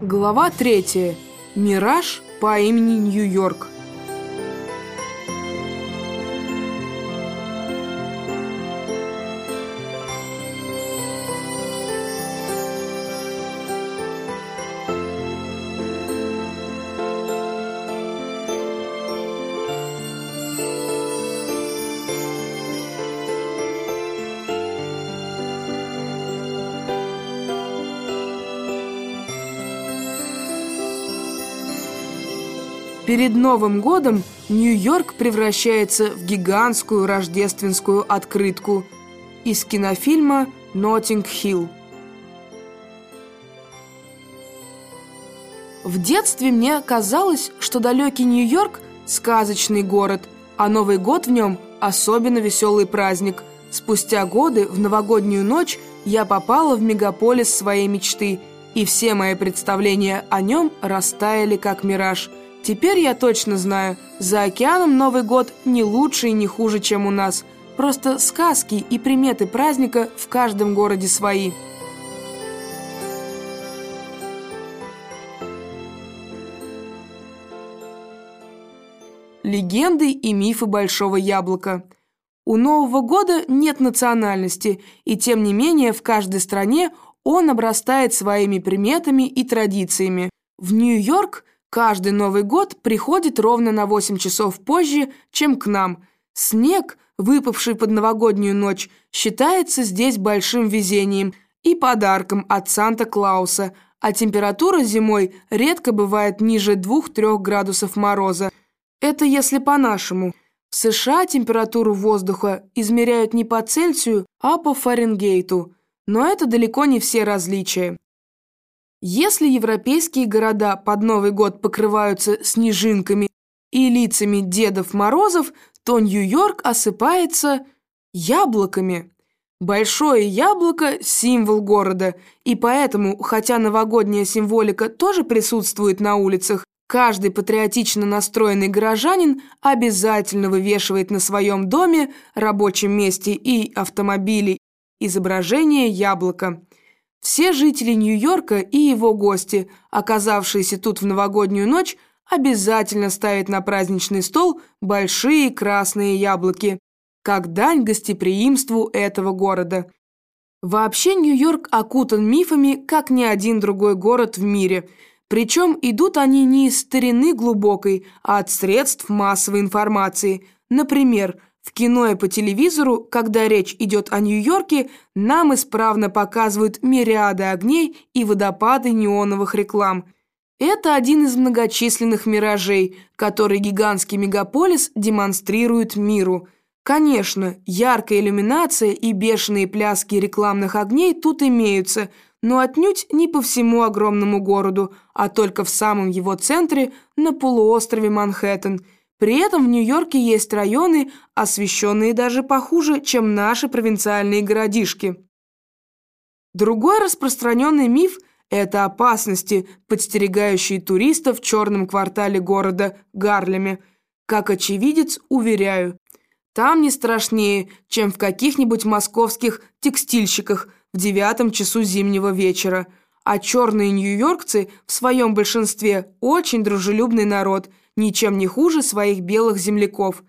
Глава третья. Мираж по имени Нью-Йорк. Перед Новым годом Нью-Йорк превращается в гигантскую рождественскую открытку из кинофильма «Ноттинг-Хилл». В детстве мне казалось, что далекий Нью-Йорк – сказочный город, а Новый год в нем – особенно веселый праздник. Спустя годы, в новогоднюю ночь, я попала в мегаполис своей мечты, и все мои представления о нем растаяли как мираж – Теперь я точно знаю, за океаном Новый год не лучше и не хуже, чем у нас. Просто сказки и приметы праздника в каждом городе свои. Легенды и мифы Большого Яблока. У Нового года нет национальности, и тем не менее в каждой стране он обрастает своими приметами и традициями. В Нью-Йорк – Каждый Новый год приходит ровно на 8 часов позже, чем к нам. Снег, выпавший под новогоднюю ночь, считается здесь большим везением и подарком от Санта-Клауса, а температура зимой редко бывает ниже 2-3 градусов мороза. Это если по-нашему. В США температуру воздуха измеряют не по Цельсию, а по Фаренгейту. Но это далеко не все различия. Если европейские города под Новый год покрываются снежинками и лицами Дедов Морозов, то Нью-Йорк осыпается яблоками. Большое яблоко – символ города, и поэтому, хотя новогодняя символика тоже присутствует на улицах, каждый патриотично настроенный горожанин обязательно вывешивает на своем доме, рабочем месте и автомобиле изображение яблока – все жители Нью-Йорка и его гости, оказавшиеся тут в новогоднюю ночь, обязательно ставят на праздничный стол большие красные яблоки, как дань гостеприимству этого города. Вообще Нью-Йорк окутан мифами, как ни один другой город в мире. Причем идут они не из старины глубокой, а от средств массовой информации. Например, в кино и по телевизору, когда речь идет о Нью-Йорке, нам исправно показывают мириады огней и водопады неоновых реклам. Это один из многочисленных миражей, который гигантский мегаполис демонстрирует миру. Конечно, яркая иллюминация и бешеные пляски рекламных огней тут имеются, но отнюдь не по всему огромному городу, а только в самом его центре, на полуострове Манхэттен – при этом в Нью-Йорке есть районы, освещенные даже похуже, чем наши провинциальные городишки. Другой распространенный миф – это опасности, подстерегающие туристов в черном квартале города Гарлеме. Как очевидец, уверяю, там не страшнее, чем в каких-нибудь московских текстильщиках в девятом часу зимнего вечера. А черные нью-йоркцы в своем большинстве очень дружелюбный народ – ничем не хуже своих белых земляков.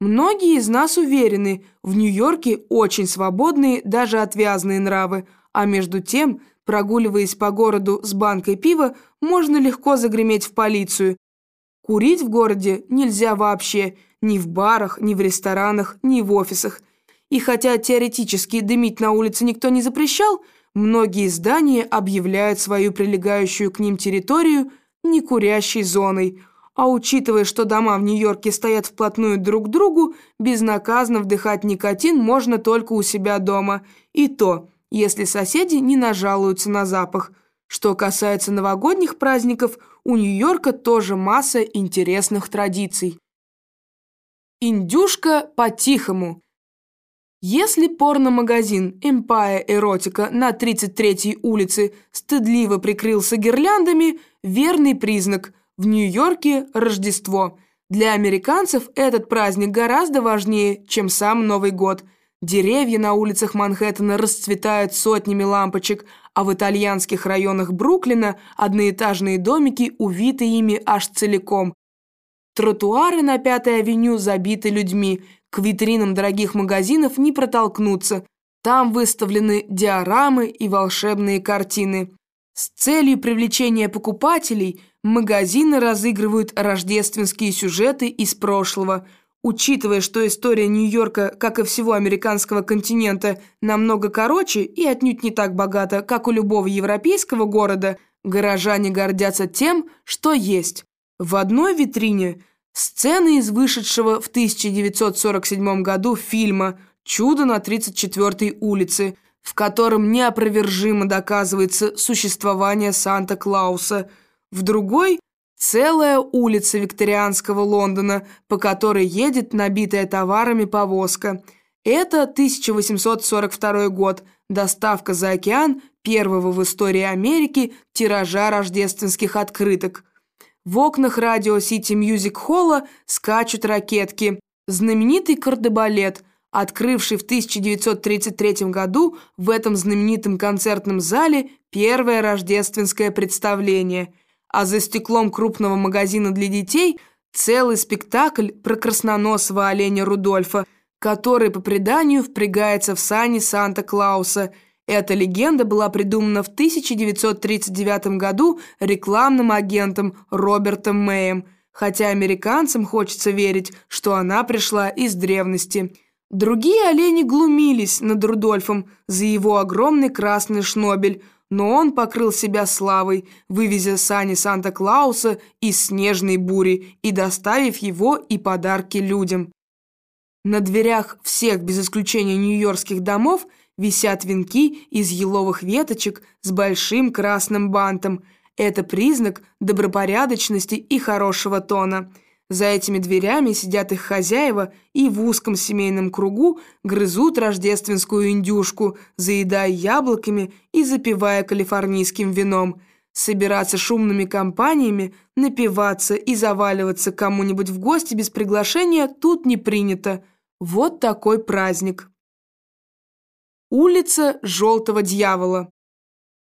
Многие из нас уверены, в Нью-Йорке очень свободные, даже отвязные нравы, а между тем, прогуливаясь по городу с банкой пива, можно легко загреметь в полицию. Курить в городе нельзя вообще, ни в барах, ни в ресторанах, ни в офисах. И хотя теоретически дымить на улице никто не запрещал, многие здания объявляют свою прилегающую к ним территорию некурящей зоной – а учитывая, что дома в Нью-Йорке стоят вплотную друг к другу, безнаказанно вдыхать никотин можно только у себя дома. И то, если соседи не нажалуются на запах. Что касается новогодних праздников, у Нью-Йорка тоже масса интересных традиций. Индюшка по-тихому. Если порномагазин Empire Erotica на 33-й улице стыдливо прикрылся гирляндами, верный признак – в Нью-Йорке Рождество. Для американцев этот праздник гораздо важнее, чем сам Новый год. Деревья на улицах Манхэттена расцветают сотнями лампочек, а в итальянских районах Бруклина одноэтажные домики увиты ими аж целиком. Тротуары на Пятой авеню забиты людьми, к витринам дорогих магазинов не протолкнуться. Там выставлены диорамы и волшебные картины. С целью привлечения покупателей магазины разыгрывают рождественские сюжеты из прошлого – Учитывая, что история Нью-Йорка, как и всего американского континента, намного короче и отнюдь не так богата, как у любого европейского города, горожане гордятся тем, что есть. В одной витрине сцены из вышедшего в 1947 году фильма «Чудо на 34-й улице», в котором неопровержимо доказывается существование Санта-Клауса. В другой – Целая улица викторианского Лондона, по которой едет набитая товарами повозка. Это 1842 год, доставка за океан первого в истории Америки тиража рождественских открыток. В окнах радио Сити Мьюзик Холла скачут рокетки. Знаменитый кордебалет, открывший в 1933 году в этом знаменитом концертном зале первое рождественское представление – а за стеклом крупного магазина для детей целый спектакль про красноносого оленя Рудольфа, который, по преданию, впрягается в сани Санта-Клауса. Эта легенда была придумана в 1939 году рекламным агентом Робертом Мэем, хотя американцам хочется верить, что она пришла из древности. Другие олени глумились над Рудольфом за его огромный красный шнобель – но он покрыл себя славой, вывезя сани Санта-Клауса из снежной бури и доставив его и подарки людям. На дверях всех, без исключения нью-йоркских домов, висят венки из еловых веточек с большим красным бантом. Это признак добропорядочности и хорошего тона – за этими дверями сидят их хозяева и в узком семейном кругу грызут рождественскую индюшку, заедая яблоками и запивая калифорнийским вином. Собираться шумными компаниями, напиваться и заваливаться кому-нибудь в гости без приглашения тут не принято. Вот такой праздник. Улица Желтого Дьявола.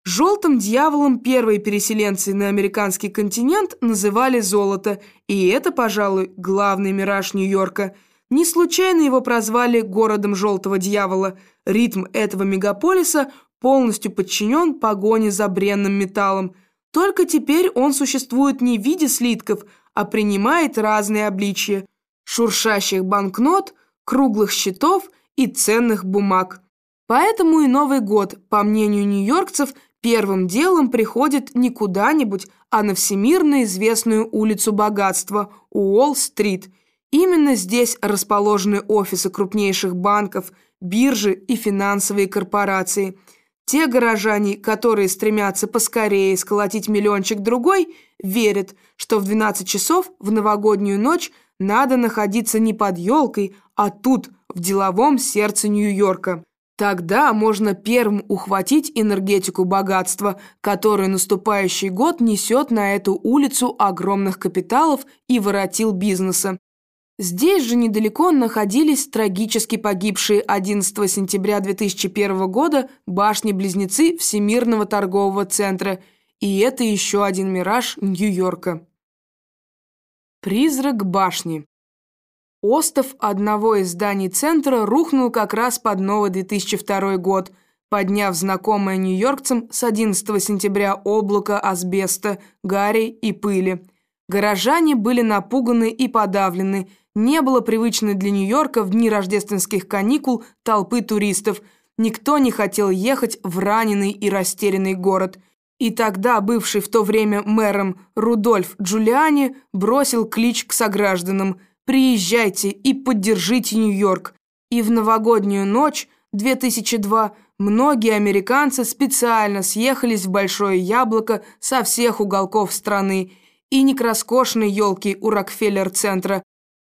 Желтым дьяволом первые переселенцы на американский континент называли золото, и это, пожалуй, главный мираж Нью-Йорка. Не случайно его прозвали городом желтого дьявола. Ритм этого мегаполиса полностью подчинен погоне за бренным металлом. Только теперь он существует не в виде слитков, а принимает разные обличия – шуршащих банкнот, круглых счетов и ценных бумаг. Поэтому и Новый год, по мнению нью-йоркцев – первым делом приходит не куда-нибудь, а на всемирно известную улицу богатства – Уолл-стрит. Именно здесь расположены офисы крупнейших банков, биржи и финансовые корпорации. Те горожане, которые стремятся поскорее сколотить миллиончик-другой, верят, что в 12 часов в новогоднюю ночь надо находиться не под елкой, а тут, в деловом сердце Нью-Йорка. Тогда можно первым ухватить энергетику богатства, которую наступающий год несет на эту улицу огромных капиталов и воротил бизнеса. Здесь же недалеко находились трагически погибшие 11 сентября 2001 года башни-близнецы Всемирного торгового центра, и это еще один мираж Нью-Йорка. Призрак башни Остов одного из зданий центра рухнул как раз под новый 2002 год, подняв знакомое нью-йоркцам с 11 сентября облако асбеста, гари и пыли. Горожане были напуганы и подавлены. Не было привычной для Нью-Йорка в дни рождественских каникул толпы туристов. Никто не хотел ехать в раненый и растерянный город. И тогда бывший в то время мэром Рудольф Джулиани бросил клич к согражданам – Приезжайте и поддержите Нью-Йорк. И в новогоднюю ночь 2002 многие американцы специально съехались в Большое Яблоко со всех уголков страны и не к роскошной елке у Рокфеллер-центра,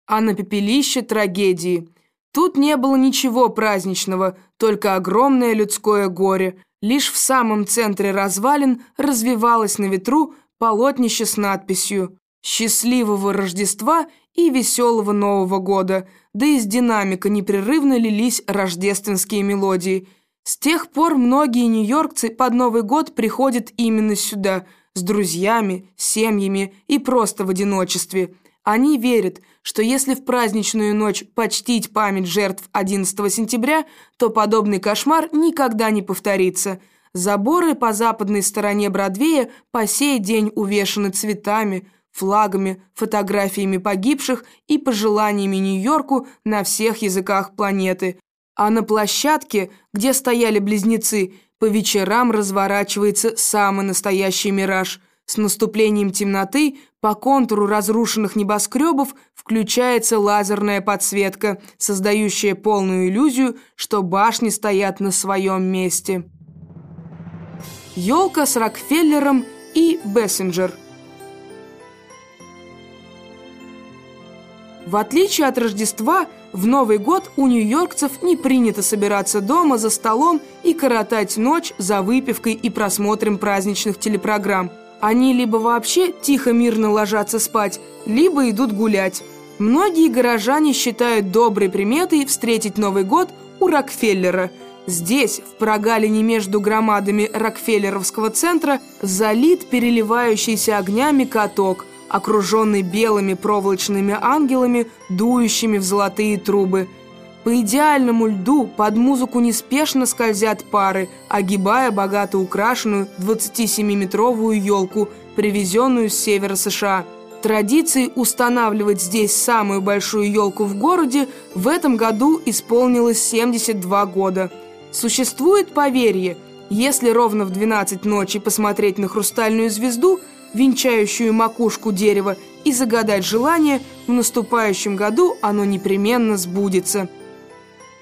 а на пепелище трагедии. Тут не было ничего праздничного, только огромное людское горе. Лишь в самом центре развалин развивалось на ветру полотнище с надписью «Счастливого Рождества и веселого Нового года, да из динамика непрерывно лились рождественские мелодии. С тех пор многие нью-йоркцы под Новый год приходят именно сюда, с друзьями, семьями и просто в одиночестве. Они верят, что если в праздничную ночь почтить память жертв 11 сентября, то подобный кошмар никогда не повторится. Заборы по западной стороне Бродвея по сей день увешаны цветами, флагами, фотографиями погибших и пожеланиями Нью-Йорку на всех языках планеты. А на площадке, где стояли близнецы, по вечерам разворачивается самый настоящий мираж. С наступлением темноты по контуру разрушенных небоскребов включается лазерная подсветка, создающая полную иллюзию, что башни стоят на своем месте. Елка с Рокфеллером и Бессенджер – В отличие от Рождества, в Новый год у нью-йоркцев не принято собираться дома за столом и коротать ночь за выпивкой и просмотром праздничных телепрограмм. Они либо вообще тихо-мирно ложатся спать, либо идут гулять. Многие горожане считают доброй приметой встретить Новый год у Рокфеллера. Здесь, в прогалине между громадами Рокфеллеровского центра, залит переливающийся огнями каток – окруженный белыми проволочными ангелами, дующими в золотые трубы. По идеальному льду под музыку неспешно скользят пары, огибая богато украшенную 27-метровую елку, привезенную с севера США. Традиции устанавливать здесь самую большую елку в городе в этом году исполнилось 72 года. Существует поверье, если ровно в 12 ночи посмотреть на хрустальную звезду – венчающую макушку дерева, и загадать желание, в наступающем году оно непременно сбудется.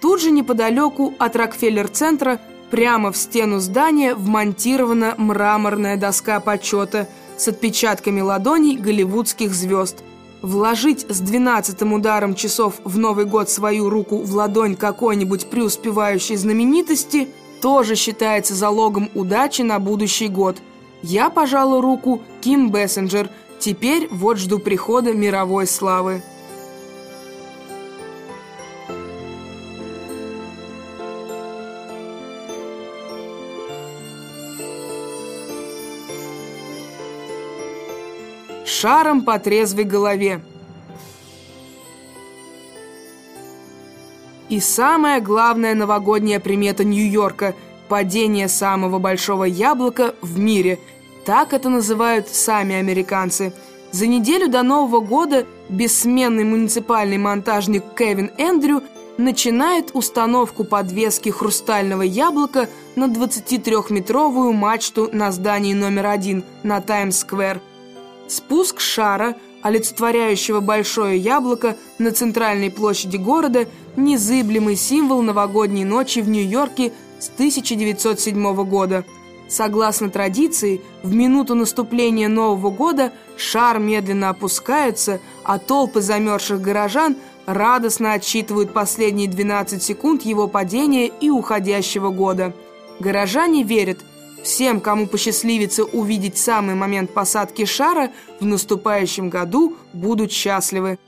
Тут же неподалеку от Рокфеллер-центра прямо в стену здания вмонтирована мраморная доска почета с отпечатками ладоней голливудских звезд. Вложить с двенадцатым ударом часов в Новый год свою руку в ладонь какой-нибудь преуспевающей знаменитости тоже считается залогом удачи на будущий год – я пожала руку Ким Бессенджер. Теперь вот жду прихода мировой славы. Шаром по трезвой голове. И самая главная новогодняя примета Нью-Йорка – падение самого большого яблока в мире. Так это называют сами американцы. За неделю до Нового года бессменный муниципальный монтажник Кевин Эндрю начинает установку подвески хрустального яблока на 23-метровую мачту на здании номер один на Таймс-сквер. Спуск шара, олицетворяющего большое яблоко на центральной площади города, незыблемый символ новогодней ночи в Нью-Йорке – с 1907 года. Согласно традиции, в минуту наступления Нового года шар медленно опускается, а толпы замерзших горожан радостно отсчитывают последние 12 секунд его падения и уходящего года. Горожане верят, всем, кому посчастливится увидеть самый момент посадки шара, в наступающем году будут счастливы.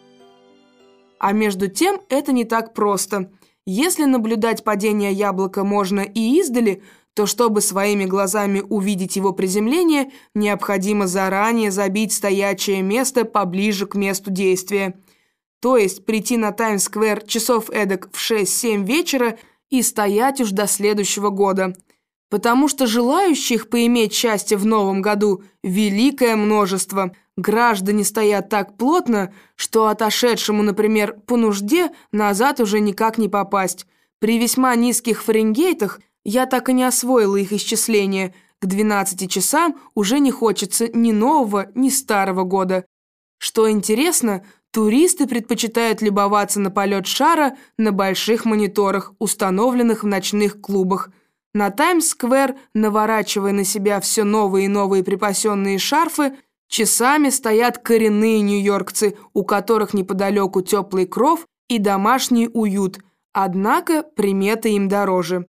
А между тем это не так просто – если наблюдать падение яблока можно и издали, то чтобы своими глазами увидеть его приземление, необходимо заранее забить стоячее место поближе к месту действия. То есть прийти на Таймс-сквер часов эдак в 6-7 вечера и стоять уж до следующего года. Потому что желающих поиметь счастье в новом году великое множество – Граждане стоят так плотно, что отошедшему, например, по нужде назад уже никак не попасть. При весьма низких фаренгейтах я так и не освоила их исчисление. К 12 часам уже не хочется ни нового, ни старого года. Что интересно, туристы предпочитают любоваться на полет шара на больших мониторах, установленных в ночных клубах. На Таймс-сквер, наворачивая на себя все новые и новые припасенные шарфы – Часами стоят коренные нью-йоркцы, у которых неподалеку теплый кров и домашний уют, однако приметы им дороже.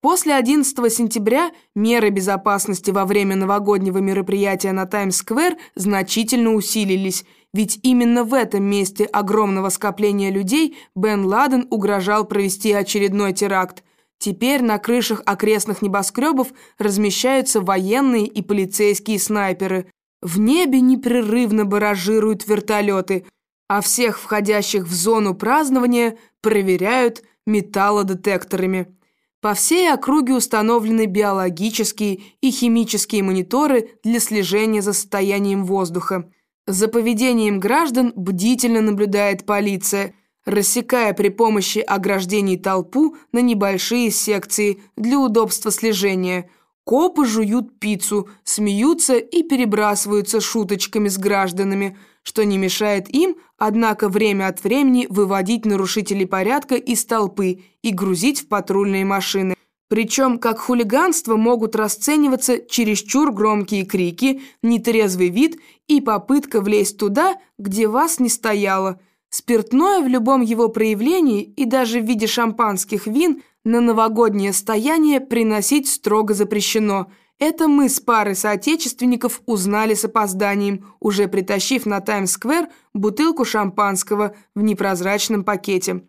После 11 сентября меры безопасности во время новогоднего мероприятия на Таймс-сквер значительно усилились, ведь именно в этом месте огромного скопления людей Бен Ладен угрожал провести очередной теракт. Теперь на крышах окрестных небоскребов размещаются военные и полицейские снайперы. В небе непрерывно баражируют вертолеты, а всех входящих в зону празднования проверяют металлодетекторами. По всей округе установлены биологические и химические мониторы для слежения за состоянием воздуха. За поведением граждан бдительно наблюдает полиция, рассекая при помощи ограждений толпу на небольшие секции для удобства слежения. Копы жуют пиццу, смеются и перебрасываются шуточками с гражданами – что не мешает им, однако время от времени выводить нарушителей порядка из толпы и грузить в патрульные машины. Причем как хулиганство могут расцениваться чересчур громкие крики, нетрезвый вид и попытка влезть туда, где вас не стояло. Спиртное в любом его проявлении и даже в виде шампанских вин на новогоднее стояние приносить строго запрещено – это мы с парой соотечественников узнали с опозданием, уже притащив на Таймс-сквер бутылку шампанского в непрозрачном пакете.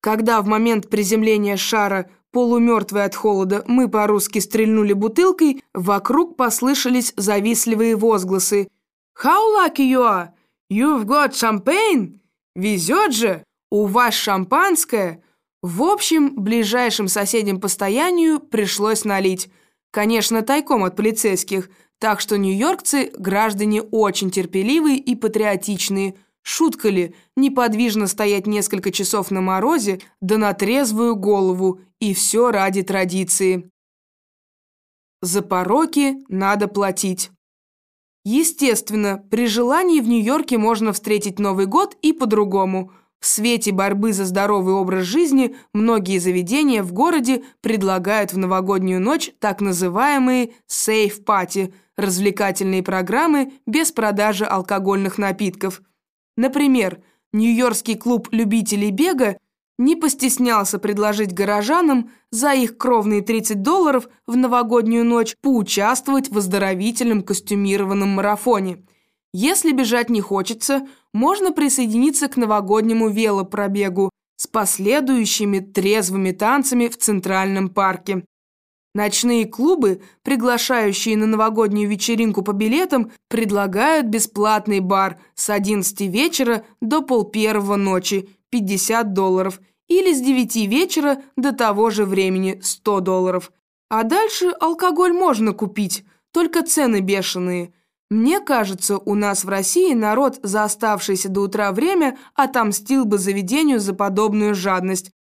Когда в момент приземления шара, полумертвый от холода, мы по-русски стрельнули бутылкой, вокруг послышались завистливые возгласы. «How lucky you are! You've got champagne! Везет же! У вас шампанское!» В общем, ближайшим соседям по стоянию пришлось налить – Конечно, тайком от полицейских, так что нью-йоркцы – граждане очень терпеливые и патриотичные. Шутка ли, неподвижно стоять несколько часов на морозе, да на трезвую голову, и все ради традиции. За пороки надо платить. Естественно, при желании в Нью-Йорке можно встретить Новый год и по-другому – в свете борьбы за здоровый образ жизни многие заведения в городе предлагают в новогоднюю ночь так называемые «сейф-пати» – развлекательные программы без продажи алкогольных напитков. Например, Нью-Йоркский клуб любителей бега не постеснялся предложить горожанам за их кровные 30 долларов в новогоднюю ночь поучаствовать в оздоровительном костюмированном марафоне – если бежать не хочется, можно присоединиться к новогоднему велопробегу с последующими трезвыми танцами в Центральном парке. Ночные клубы, приглашающие на новогоднюю вечеринку по билетам, предлагают бесплатный бар с 11 вечера до полпервого ночи – 50 долларов или с 9 вечера до того же времени – 100 долларов. А дальше алкоголь можно купить, только цены бешеные – мне кажется, у нас в России народ за оставшееся до утра время отомстил бы заведению за подобную жадность.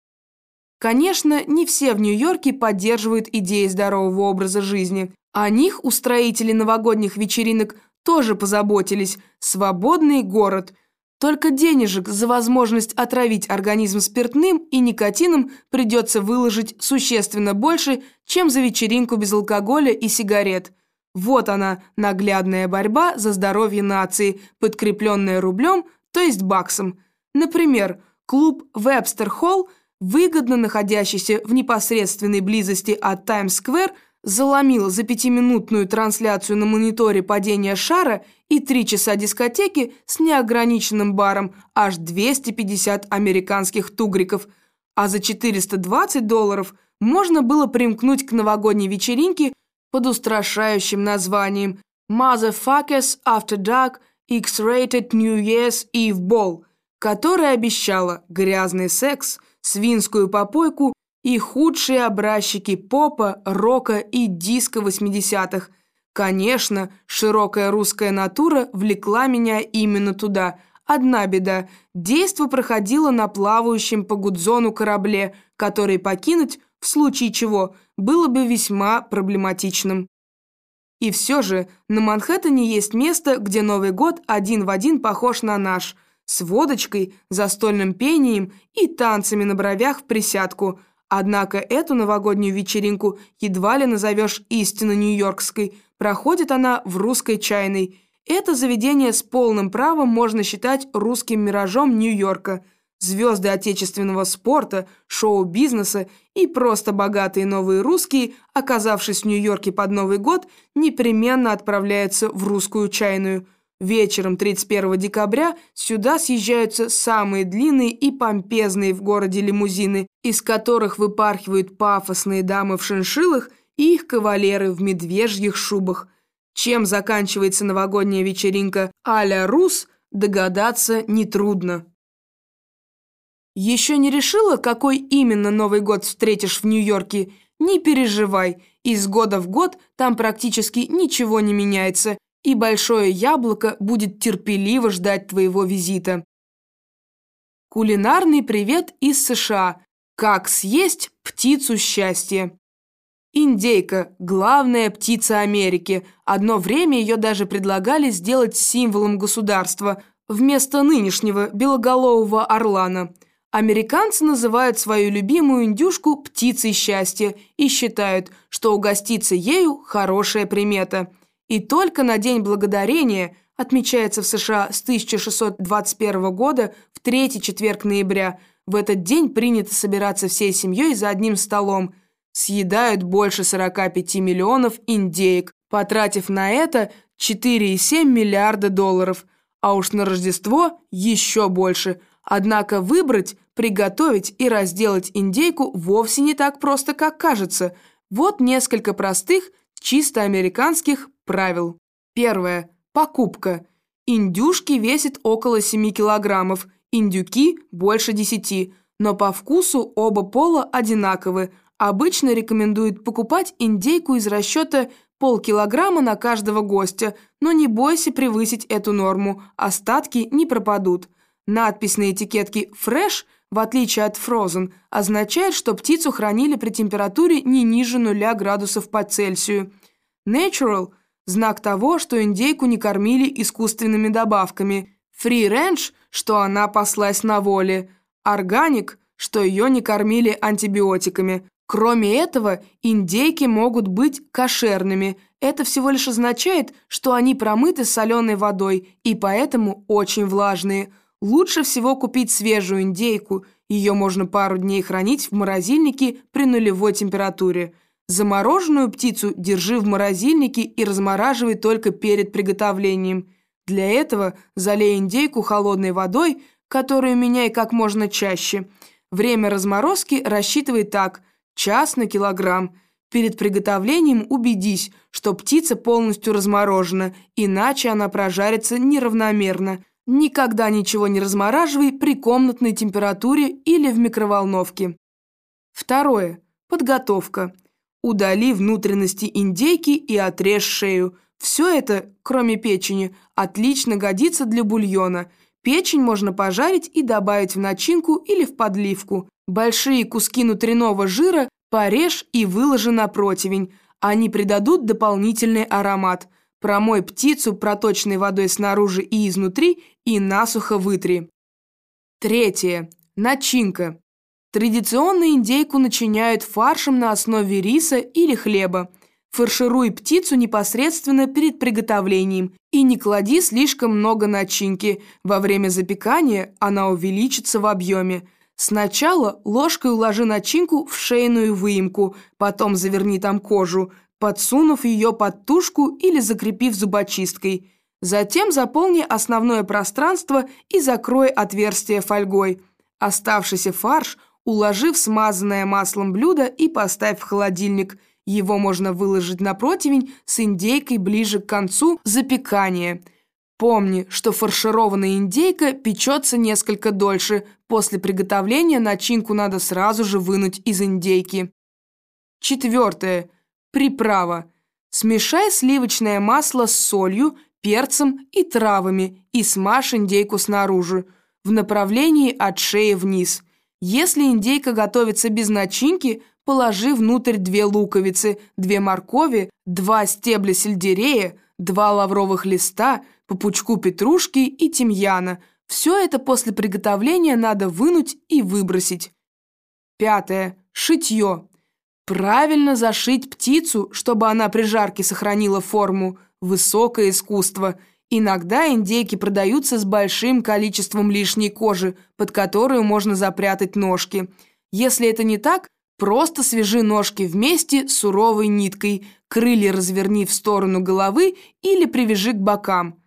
Конечно, не все в Нью-Йорке поддерживают идеи здорового образа жизни. О них устроители новогодних вечеринок тоже позаботились. Свободный город. Только денежек за возможность отравить организм спиртным и никотином придется выложить существенно больше, чем за вечеринку без алкоголя и сигарет – вот она, наглядная борьба за здоровье нации, подкрепленная рублем, то есть баксом. Например, клуб «Вебстер Холл», выгодно находящийся в непосредственной близости от Таймс-сквер, заломил за пятиминутную трансляцию на мониторе падения шара и три часа дискотеки с неограниченным баром аж 250 американских тугриков, а за 420 долларов можно было примкнуть к новогодней вечеринке под устрашающим названием «Motherfuckers After Dark X-Rated New Year's Eve Ball», которая обещала грязный секс, свинскую попойку и худшие образчики попа, рока и диска 80-х. Конечно, широкая русская натура влекла меня именно туда. Одна беда – действо проходило на плавающем по Гудзону корабле, который покинуть – в случае чего было бы весьма проблематичным. И все же на Манхэттене есть место, где Новый год один в один похож на наш, с водочкой, застольным пением и танцами на бровях в присядку. Однако эту новогоднюю вечеринку едва ли назовешь истинно нью-йоркской, проходит она в русской чайной. Это заведение с полным правом можно считать русским миражом Нью-Йорка – Звезды отечественного спорта, шоу-бизнеса и просто богатые новые русские, оказавшись в Нью-Йорке под Новый год, непременно отправляются в русскую чайную. Вечером 31 декабря сюда съезжаются самые длинные и помпезные в городе лимузины, из которых выпархивают пафосные дамы в шиншиллах и их кавалеры в медвежьих шубах. Чем заканчивается новогодняя вечеринка а-ля Рус, догадаться нетрудно. Еще не решила, какой именно Новый год встретишь в Нью-Йорке? Не переживай, из года в год там практически ничего не меняется – и большое яблоко будет терпеливо ждать твоего визита. Кулинарный привет из США. Как съесть птицу счастья? Индейка – главная птица Америки. Одно время ее даже предлагали сделать символом государства вместо нынешнего белоголового орлана. Американцы называют свою любимую индюшку птицей счастья и считают, что угоститься ею – хорошая примета – и только на День Благодарения, отмечается в США с 1621 года в третий четверг ноября, в этот день принято собираться всей семьей за одним столом. Съедают больше 45 миллионов индеек, потратив на это 4,7 миллиарда долларов. А уж на Рождество еще больше. Однако выбрать, приготовить и разделать индейку вовсе не так просто, как кажется. Вот несколько простых, чисто американских правил. Первое. Покупка. Индюшки весят около 7 килограммов, индюки – больше 10, но по вкусу оба пола одинаковы. Обычно рекомендуют покупать индейку из расчета полкилограмма на каждого гостя, но не бойся превысить эту норму, остатки не пропадут. Надпись на этикетке «Fresh» в отличие от Frozen, означает, что птицу хранили при температуре не ниже 0 градусов по Цельсию. Natural – знак того, что индейку не кормили искусственными добавками. Range – что она паслась на воле. Organic – что ее не кормили антибиотиками. Кроме этого, индейки могут быть кошерными. Это всего лишь означает, что они промыты соленой водой и поэтому очень влажные – Лучше всего купить свежую индейку, ее можно пару дней хранить в морозильнике при нулевой температуре. Замороженную птицу держи в морозильнике и размораживай только перед приготовлением. Для этого залей индейку холодной водой, которую меняй как можно чаще. Время разморозки рассчитывай так – час на килограмм. Перед приготовлением убедись, что птица полностью разморожена, иначе она прожарится неравномерно – Никогда ничего не размораживай при комнатной температуре или в микроволновке. Второе. Подготовка. Удали внутренности индейки и отрежь шею. Все это, кроме печени, отлично годится для бульона. Печень можно пожарить и добавить в начинку или в подливку. Большие куски внутреннего жира порежь и выложи на противень. Они придадут дополнительный аромат – Промой птицу проточной водой снаружи и изнутри и насухо вытри. Третье. Начинка. Традиционно индейку начиняют фаршем на основе риса или хлеба. Фаршируй птицу непосредственно перед приготовлением и не клади слишком много начинки. Во время запекания она увеличится в объеме. Сначала ложкой уложи начинку в шейную выемку, потом заверни там кожу, подсунув ее под тушку или закрепив зубочисткой. Затем заполни основное пространство и закрой отверстие фольгой. Оставшийся фарш уложи в смазанное маслом блюдо и поставь в холодильник. Его можно выложить на противень с индейкой ближе к концу запекания. Помни, что фаршированная индейка печется несколько дольше. После приготовления начинку надо сразу же вынуть из индейки. Четвертое. Приправа. Смешай сливочное масло с солью, перцем и травами и смажь индейку снаружи, в направлении от шеи вниз. Если индейка готовится без начинки, положи внутрь две луковицы, две моркови, два стебля сельдерея, два лавровых листа, по пучку петрушки и тимьяна. Все это после приготовления надо вынуть и выбросить. Пятое. Шитье. Правильно зашить птицу, чтобы она при жарке сохранила форму. Высокое искусство. Иногда индейки продаются с большим количеством лишней кожи, под которую можно запрятать ножки. Если это не так, просто свяжи ножки вместе с суровой ниткой, крылья разверни в сторону головы или привяжи к бокам.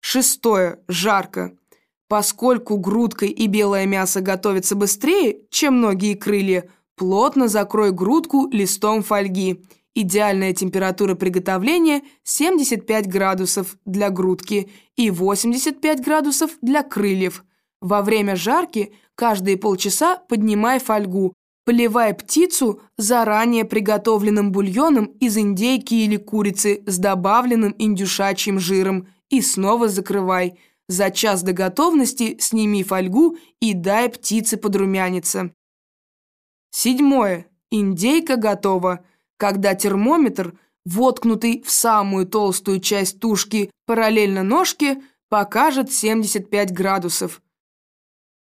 Шестое. Жарко. Поскольку грудка и белое мясо готовятся быстрее, чем ноги и крылья, плотно закрой грудку листом фольги. Идеальная температура приготовления 75 градусов для грудки и 85 градусов для крыльев. Во время жарки каждые полчаса поднимай фольгу, поливай птицу заранее приготовленным бульоном из индейки или курицы с добавленным индюшачьим жиром и снова закрывай. За час до готовности сними фольгу и дай птице подрумяниться. Седьмое. Индейка готова. Когда термометр, воткнутый в самую толстую часть тушки параллельно ножке, покажет 75 градусов.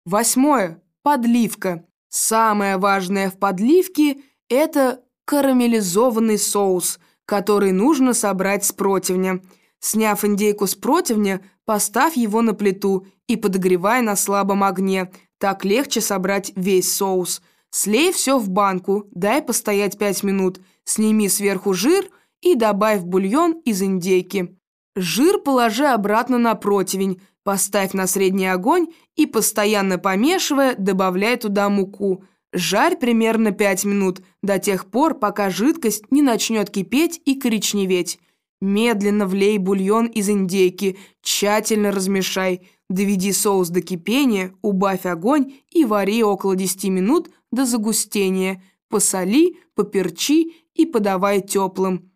Восьмое. Подливка. Самое важное в подливке – это карамелизованный соус, который нужно собрать с противня. Сняв индейку с противня, поставь его на плиту и подогревай на слабом огне. Так легче собрать весь соус. Слей все в банку, дай постоять 5 минут, сними сверху жир и добавь бульон из индейки. Жир положи обратно на противень, поставь на средний огонь и, постоянно помешивая, добавляй туда муку. Жарь примерно 5 минут, до тех пор, пока жидкость не начнет кипеть и коричневеть. Медленно влей бульон из индейки, тщательно размешай. Доведи соус до кипения, убавь огонь и вари около 10 минут до загустения. Посоли, поперчи и подавай теплым.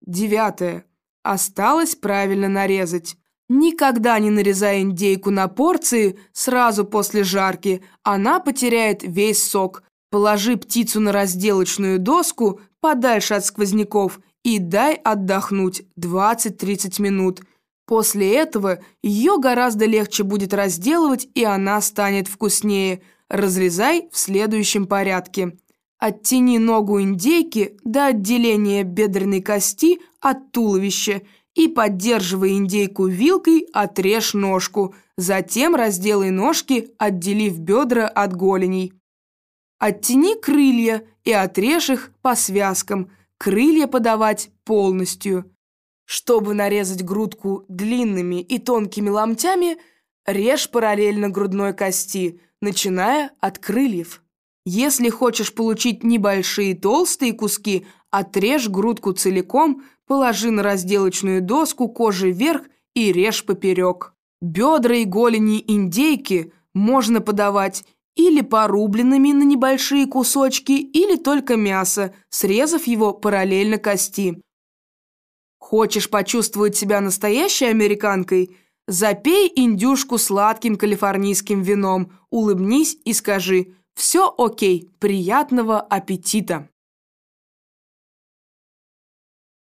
Девятое. Осталось правильно нарезать. Никогда не нарезай индейку на порции сразу после жарки, она потеряет весь сок. Положи птицу на разделочную доску подальше от сквозняков и дай отдохнуть 20-30 минут. После этого ее гораздо легче будет разделывать, и она станет вкуснее. Разрезай в следующем порядке. Оттяни ногу индейки до отделения бедренной кости от туловища и, поддерживая индейку вилкой, отрежь ножку. Затем разделай ножки, отделив бедра от голеней. Оттяни крылья и отрежь их по связкам. Крылья подавать полностью. Чтобы нарезать грудку длинными и тонкими ломтями, режь параллельно грудной кости, начиная от крыльев. Если хочешь получить небольшие толстые куски, отрежь грудку целиком, положи на разделочную доску кожи вверх и режь поперек. Бедра и голени индейки можно подавать или порубленными на небольшие кусочки, или только мясо, срезав его параллельно кости. Хочешь почувствовать себя настоящей американкой? Запей индюшку сладким калифорнийским вином, улыбнись и скажи «Все окей, приятного аппетита!»